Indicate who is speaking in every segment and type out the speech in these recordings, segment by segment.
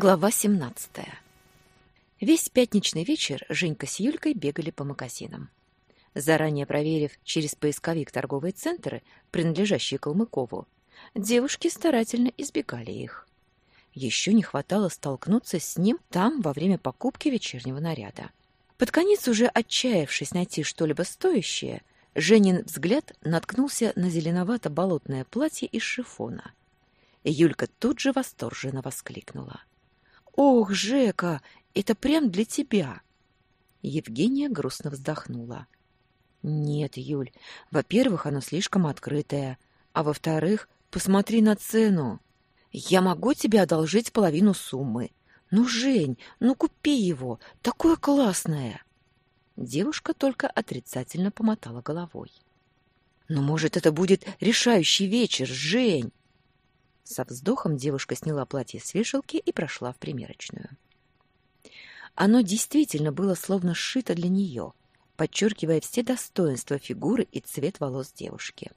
Speaker 1: Глава 17. Весь пятничный вечер Женька с Юлькой бегали по магазинам. Заранее проверив через поисковик торговые центры, принадлежащие Калмыкову, девушки старательно избегали их. Еще не хватало столкнуться с ним там во время покупки вечернего наряда. Под конец, уже отчаявшись найти что-либо стоящее, Женин взгляд наткнулся на зеленовато-болотное платье из шифона. Юлька тут же восторженно воскликнула. «Ох, Жека, это прям для тебя!» Евгения грустно вздохнула. «Нет, Юль, во-первых, оно слишком открытое, а во-вторых, посмотри на цену. Я могу тебе одолжить половину суммы. Ну, Жень, ну купи его, такое классное!» Девушка только отрицательно помотала головой. «Ну, может, это будет решающий вечер, Жень!» Со вздохом девушка сняла платье с вешалки и прошла в примерочную. Оно действительно было словно сшито для нее, подчеркивая все достоинства фигуры и цвет волос девушки.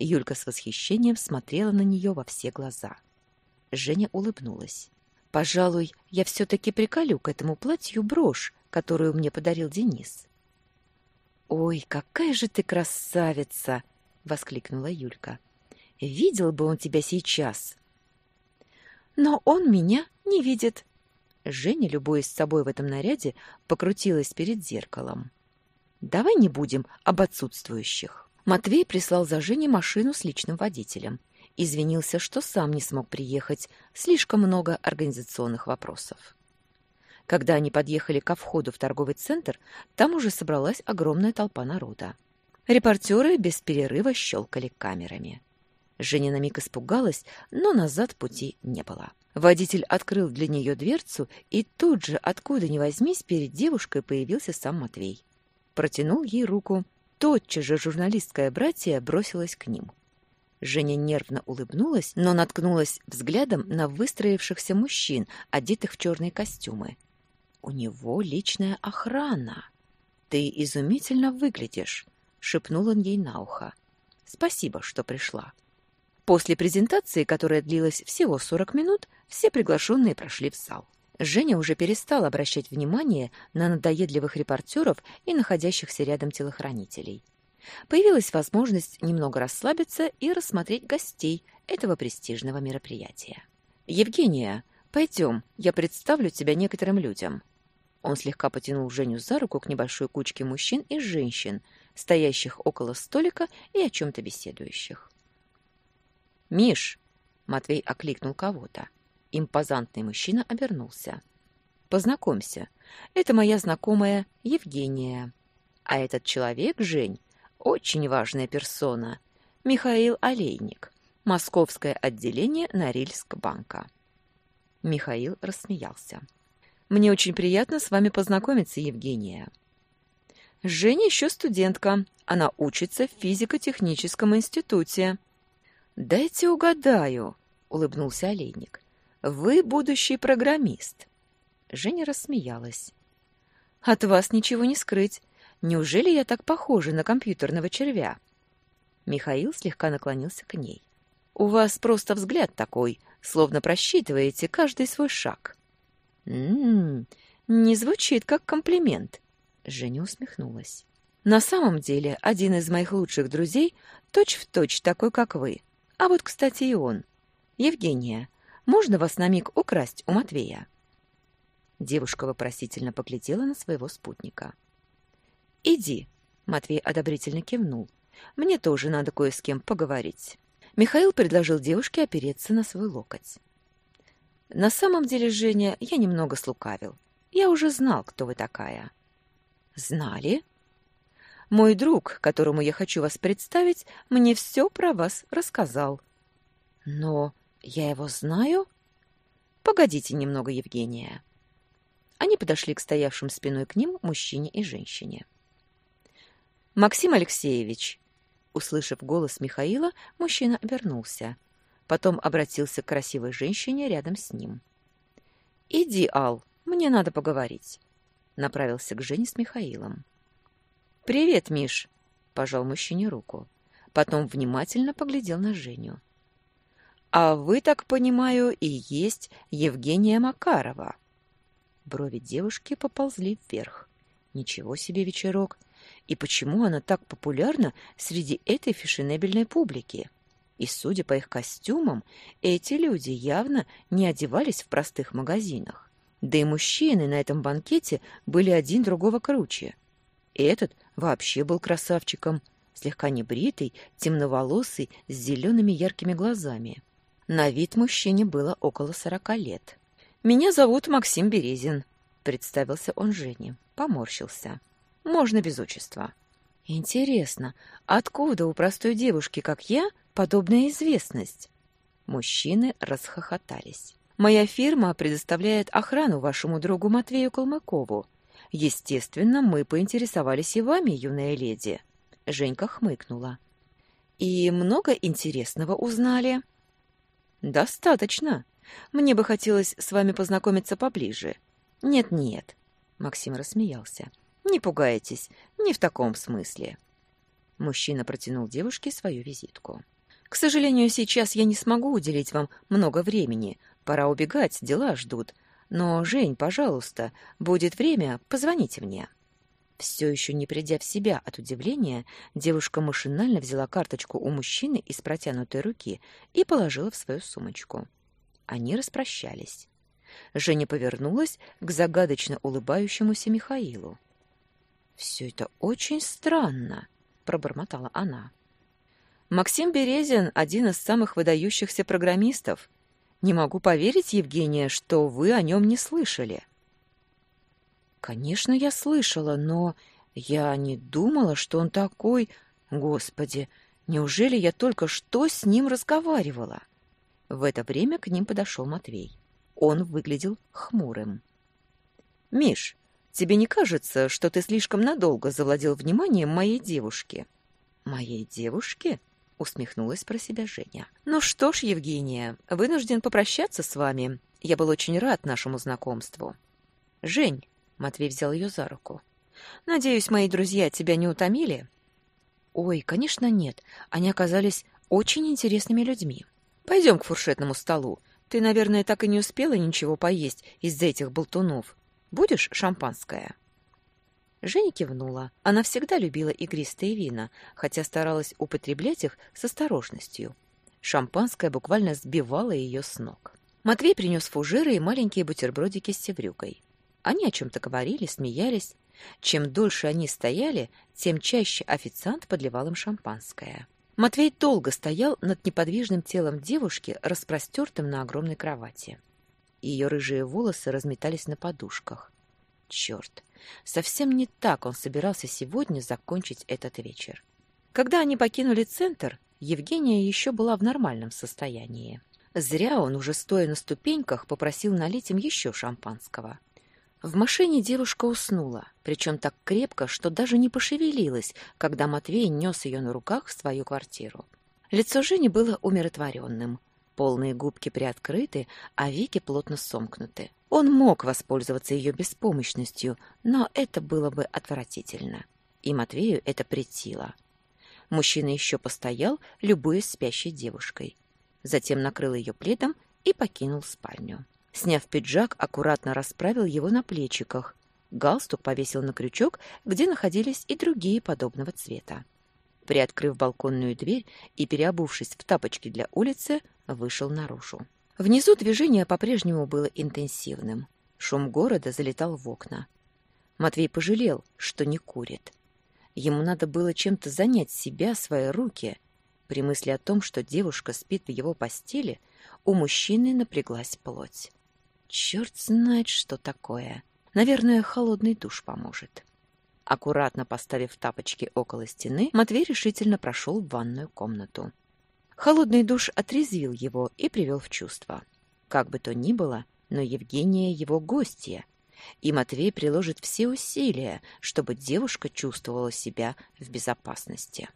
Speaker 1: Юлька с восхищением смотрела на нее во все глаза. Женя улыбнулась. «Пожалуй, я все-таки приколю к этому платью брошь, которую мне подарил Денис». «Ой, какая же ты красавица!» — воскликнула Юлька. Видел бы он тебя сейчас. Но он меня не видит. Женя, любуясь собой в этом наряде, покрутилась перед зеркалом. Давай не будем об отсутствующих. Матвей прислал за Женей машину с личным водителем. Извинился, что сам не смог приехать. Слишком много организационных вопросов. Когда они подъехали ко входу в торговый центр, там уже собралась огромная толпа народа. Репортеры без перерыва щелкали камерами. Женя на миг испугалась, но назад пути не было. Водитель открыл для нее дверцу, и тут же, откуда ни возьмись, перед девушкой появился сам Матвей. Протянул ей руку. Тотчас же журналистское братье бросилось к ним. Женя нервно улыбнулась, но наткнулась взглядом на выстроившихся мужчин, одетых в черные костюмы. «У него личная охрана. Ты изумительно выглядишь», — шепнул он ей на ухо. «Спасибо, что пришла». После презентации, которая длилась всего 40 минут, все приглашенные прошли в зал. Женя уже перестал обращать внимание на надоедливых репортеров и находящихся рядом телохранителей. Появилась возможность немного расслабиться и рассмотреть гостей этого престижного мероприятия. «Евгения, пойдем, я представлю тебя некоторым людям». Он слегка потянул Женю за руку к небольшой кучке мужчин и женщин, стоящих около столика и о чем-то беседующих. «Миш!» — Матвей окликнул кого-то. Импозантный мужчина обернулся. «Познакомься, это моя знакомая Евгения. А этот человек, Жень, очень важная персона. Михаил Олейник, Московское отделение Норильск-банка». Михаил рассмеялся. «Мне очень приятно с вами познакомиться, Евгения». Женя еще студентка. Она учится в физико-техническом институте. «Дайте угадаю», — улыбнулся Олейник. «Вы будущий программист». Женя рассмеялась. «От вас ничего не скрыть. Неужели я так похожа на компьютерного червя?» Михаил слегка наклонился к ней. «У вас просто взгляд такой, словно просчитываете каждый свой шаг». «М-м, не звучит как комплимент», — Женя усмехнулась. «На самом деле, один из моих лучших друзей точь-в-точь точь такой, как вы. А вот, кстати, и он. Евгения, можно вас на миг украсть у Матвея? Девушка вопросительно поглядела на своего спутника. Иди, Матвей одобрительно кивнул. Мне тоже надо кое с кем поговорить. Михаил предложил девушке опереться на свой локоть. На самом деле, Женя, я немного слукавил. Я уже знал, кто вы такая. Знали? Мой друг, которому я хочу вас представить, мне все про вас рассказал. Но я его знаю? Погодите немного, Евгения. Они подошли к стоявшим спиной к ним мужчине и женщине. Максим Алексеевич, услышав голос Михаила, мужчина обернулся. Потом обратился к красивой женщине рядом с ним. Иди, Ал, мне надо поговорить. Направился к Жене с Михаилом. «Привет, Миш!» — пожал мужчине руку. Потом внимательно поглядел на Женю. А вы, так понимаю, и есть Евгения Макарова. Брови девушки поползли вверх. Ничего себе вечерок. И почему она так популярна среди этой фешенебельной публики? И, судя по их костюмам, эти люди явно не одевались в простых магазинах. Да и мужчины на этом банкете были один другого круче. Этот вообще был красавчиком, слегка небритый, темноволосый, с зелеными яркими глазами. На вид мужчине было около сорока лет. «Меня зовут Максим Березин», — представился он Жене. Поморщился. «Можно без отчества». «Интересно, откуда у простой девушки, как я, подобная известность?» Мужчины расхохотались. «Моя фирма предоставляет охрану вашему другу Матвею Калмыкову. Естественно, мы поинтересовались и вами, юная леди». Женька хмыкнула. «И много интересного узнали?» Достаточно. Мне бы хотелось с вами познакомиться поближе. Нет-нет, Максим рассмеялся. Не пугайтесь, не в таком смысле. Мужчина протянул девушке свою визитку. К сожалению, сейчас я не смогу уделить вам много времени. Пора убегать, дела ждут. Но, Жень, пожалуйста, будет время, позвоните мне. Все еще не придя в себя от удивления, девушка машинально взяла карточку у мужчины из протянутой руки и положила в свою сумочку. Они распрощались. Женя повернулась к загадочно улыбающемуся Михаилу. «Все это очень странно», — пробормотала она. «Максим Березин — один из самых выдающихся программистов. Не могу поверить, Евгения, что вы о нем не слышали». Конечно, я слышала, но я не думала, что он такой... Господи, неужели я только что с ним разговаривала? В это время к ним подошел Матвей. Он выглядел хмурым. «Миш, тебе не кажется, что ты слишком надолго завладел вниманием моей девушки?» «Моей девушки?» — усмехнулась про себя Женя. «Ну что ж, Евгения, вынужден попрощаться с вами. Я был очень рад нашему знакомству». «Жень, Матвей взял ее за руку. «Надеюсь, мои друзья тебя не утомили?» «Ой, конечно, нет. Они оказались очень интересными людьми. Пойдем к фуршетному столу. Ты, наверное, так и не успела ничего поесть из-за этих болтунов. Будешь шампанское?» Женя кивнула. Она всегда любила игристые вина, хотя старалась употреблять их с осторожностью. Шампанское буквально сбивало ее с ног. Матвей принес фужеры и маленькие бутербродики с севрюкой. Они о чем-то говорили, смеялись. Чем дольше они стояли, тем чаще официант подливал им шампанское. Матвей долго стоял над неподвижным телом девушки, распростертым на огромной кровати. Ее рыжие волосы разметались на подушках. Черт, совсем не так он собирался сегодня закончить этот вечер. Когда они покинули центр, Евгения еще была в нормальном состоянии. Зря он, уже стоя на ступеньках, попросил налить им еще шампанского. В машине девушка уснула, причем так крепко, что даже не пошевелилась, когда Матвей нес ее на руках в свою квартиру. Лицо Жени было умиротворенным. Полные губки приоткрыты, а веки плотно сомкнуты. Он мог воспользоваться ее беспомощностью, но это было бы отвратительно. И Матвею это претило. Мужчина еще постоял, любуясь спящей девушкой. Затем накрыл ее пледом и покинул спальню. Сняв пиджак, аккуратно расправил его на плечиках. Галстук повесил на крючок, где находились и другие подобного цвета. Приоткрыв балконную дверь и переобувшись в тапочки для улицы, вышел наружу. Внизу движение по-прежнему было интенсивным. Шум города залетал в окна. Матвей пожалел, что не курит. Ему надо было чем-то занять себя, свои руки. При мысли о том, что девушка спит в его постели, у мужчины напряглась плоть. Черт знает, что такое. Наверное, холодный душ поможет. Аккуратно поставив тапочки около стены, Матвей решительно прошел в ванную комнату. Холодный душ отрезвил его и привел в чувство. Как бы то ни было, но Евгения его гостья, и Матвей приложит все усилия, чтобы девушка чувствовала себя в безопасности.